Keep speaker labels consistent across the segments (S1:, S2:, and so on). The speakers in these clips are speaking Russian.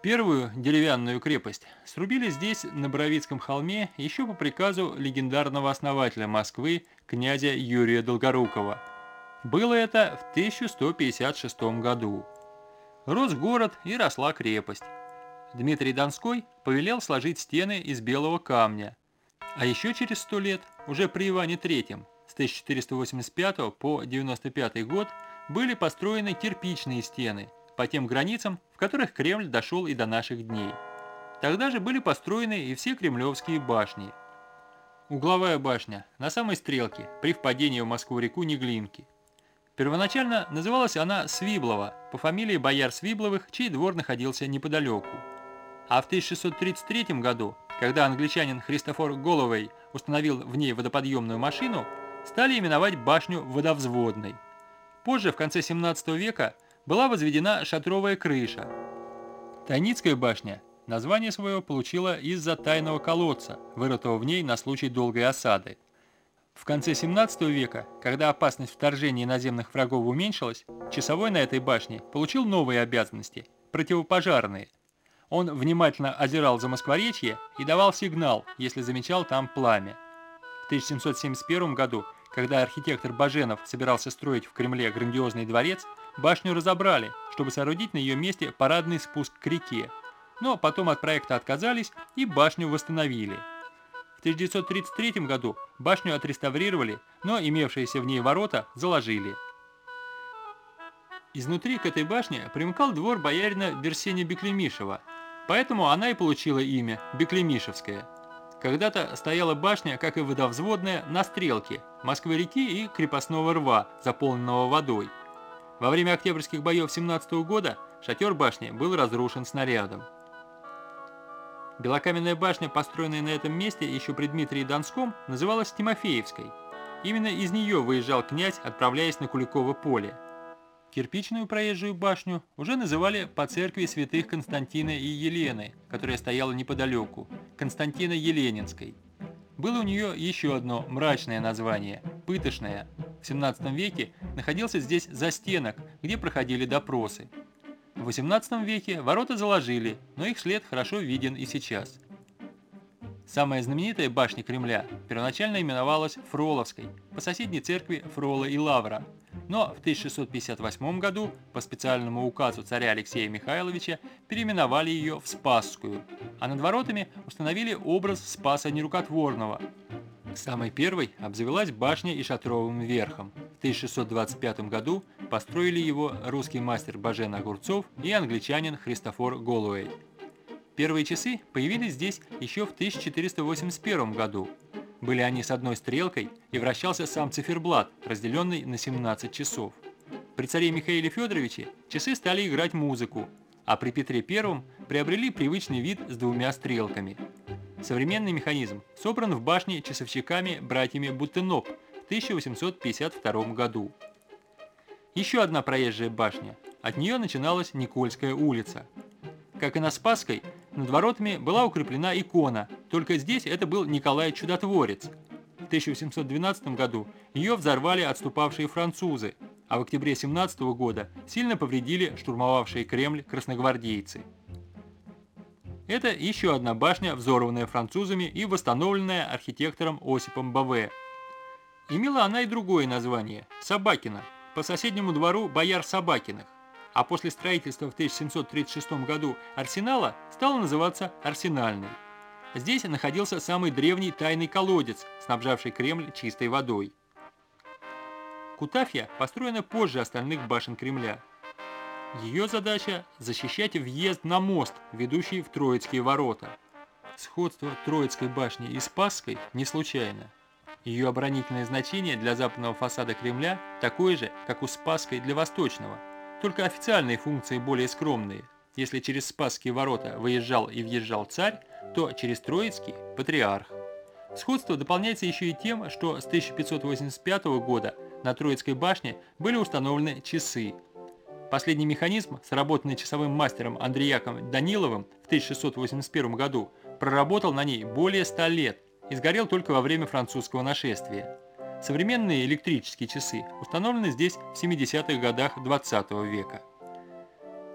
S1: Первую деревянную крепость срубили здесь, на Боровицком холме, еще по приказу легендарного основателя Москвы, князя Юрия Долгорукова. Было это в 1156 году. Рос город и росла крепость. Дмитрий Донской повелел сложить стены из белого камня. А еще через сто лет, уже при Иване III, с 1485 по 95 год, были построены кирпичные стены по тем границам, в которых Кремль дошел и до наших дней. Тогда же были построены и все кремлевские башни. Угловая башня на самой стрелке при впадении в Москву-реку Неглинки. Первоначально называлась она Свиблова, по фамилии бояр Свибловых, чей двор находился неподалеку. А в 1633 году, когда англичанин Христофор Головей установил в ней водоподъемную машину, стали именовать башню водовзводной. Позже, в конце 17 века, была возведена шатровая крыша. Тайницкая башня название свое получила из-за тайного колодца, вырытого в ней на случай долгой осады. В конце 17 века, когда опасность вторжения иноземных врагов уменьшилась, часовой на этой башне получил новые обязанности – противопожарные. Он внимательно озирал за Москворечье и давал сигнал, если замечал там пламя. В 1771 году, когда архитектор Баженов собирался строить в Кремле грандиозный дворец, башню разобрали, чтобы соорудить на ее месте парадный спуск к реке. Но потом от проекта отказались и башню восстановили. В 1933 году башню отреставрировали, но имевшиеся в ней ворота заложили. Изнутри к этой башне примыкал двор боярина Берсения Беклемишева, поэтому она и получила имя Беклемишевская. Когда-то стояла башня, как и водовзводная, на стрелке Москвы-реки и крепостного рва, заполненного водой. Во время октябрьских боев 17 года шатер башни был разрушен снарядом. Белокаменная башня, построенная на этом месте еще при Дмитрии Донском, называлась Тимофеевской. Именно из нее выезжал князь, отправляясь на Куликово поле. Кирпичную проезжую башню уже называли по церкви святых Константина и Елены, которая стояла неподалеку, Константина Еленинской. Было у нее еще одно мрачное название – Пытошная. В 17 веке находился здесь застенок, где проходили допросы. В 18 веке ворота заложили, но их след хорошо виден и сейчас. Самая знаменитая башня Кремля первоначально именовалась Фроловской, по соседней церкви Фрола и Лавра – но в 1658 году по специальному указу царя Алексея Михайловича переименовали ее в Спасскую, а над воротами установили образ Спаса Нерукотворного. Самой первой обзавелась башня и шатровым верхом. В 1625 году построили его русский мастер Бажен Огурцов и англичанин Христофор Голуэй. Первые часы появились здесь еще в 1481 году, были они с одной стрелкой, и вращался сам циферблат, разделенный на 17 часов. При царе Михаиле Федоровиче часы стали играть музыку, а при Петре I приобрели привычный вид с двумя стрелками. Современный механизм собран в башне часовщиками братьями Бутенок в 1852 году. Еще одна проезжая башня. От нее начиналась Никольская улица. Как и на Спасской, над воротами была укреплена икона, только здесь это был Николай Чудотворец. В 1812 году ее взорвали отступавшие французы, а в октябре 17 года сильно повредили штурмовавшие Кремль красногвардейцы. Это еще одна башня, взорванная французами и восстановленная архитектором Осипом Баве. Имела она и другое название – Собакина, по соседнему двору бояр Собакиных а после строительства в 1736 году арсенала стала называться Арсенальной. Здесь находился самый древний тайный колодец, снабжавший Кремль чистой водой. Кутафья построена позже остальных башен Кремля. Ее задача – защищать въезд на мост, ведущий в Троицкие ворота. Сходство Троицкой башни и Спасской не случайно. Ее оборонительное значение для западного фасада Кремля такое же, как у Спасской для восточного – только официальные функции более скромные. Если через Спасские ворота выезжал и въезжал царь, то через Троицкий – патриарх. Сходство дополняется еще и тем, что с 1585 года на Троицкой башне были установлены часы. Последний механизм, сработанный часовым мастером Андреяком Даниловым в 1681 году, проработал на ней более 100 лет и сгорел только во время французского нашествия. Современные электрические часы установлены здесь в 70-х годах 20 века.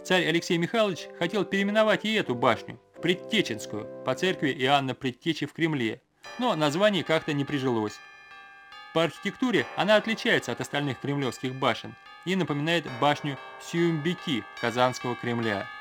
S1: Царь Алексей Михайлович хотел переименовать и эту башню в Предтеченскую по церкви Иоанна Предтечи в Кремле, но название как-то не прижилось. По архитектуре она отличается от остальных кремлевских башен и напоминает башню Сюмбеки Казанского Кремля –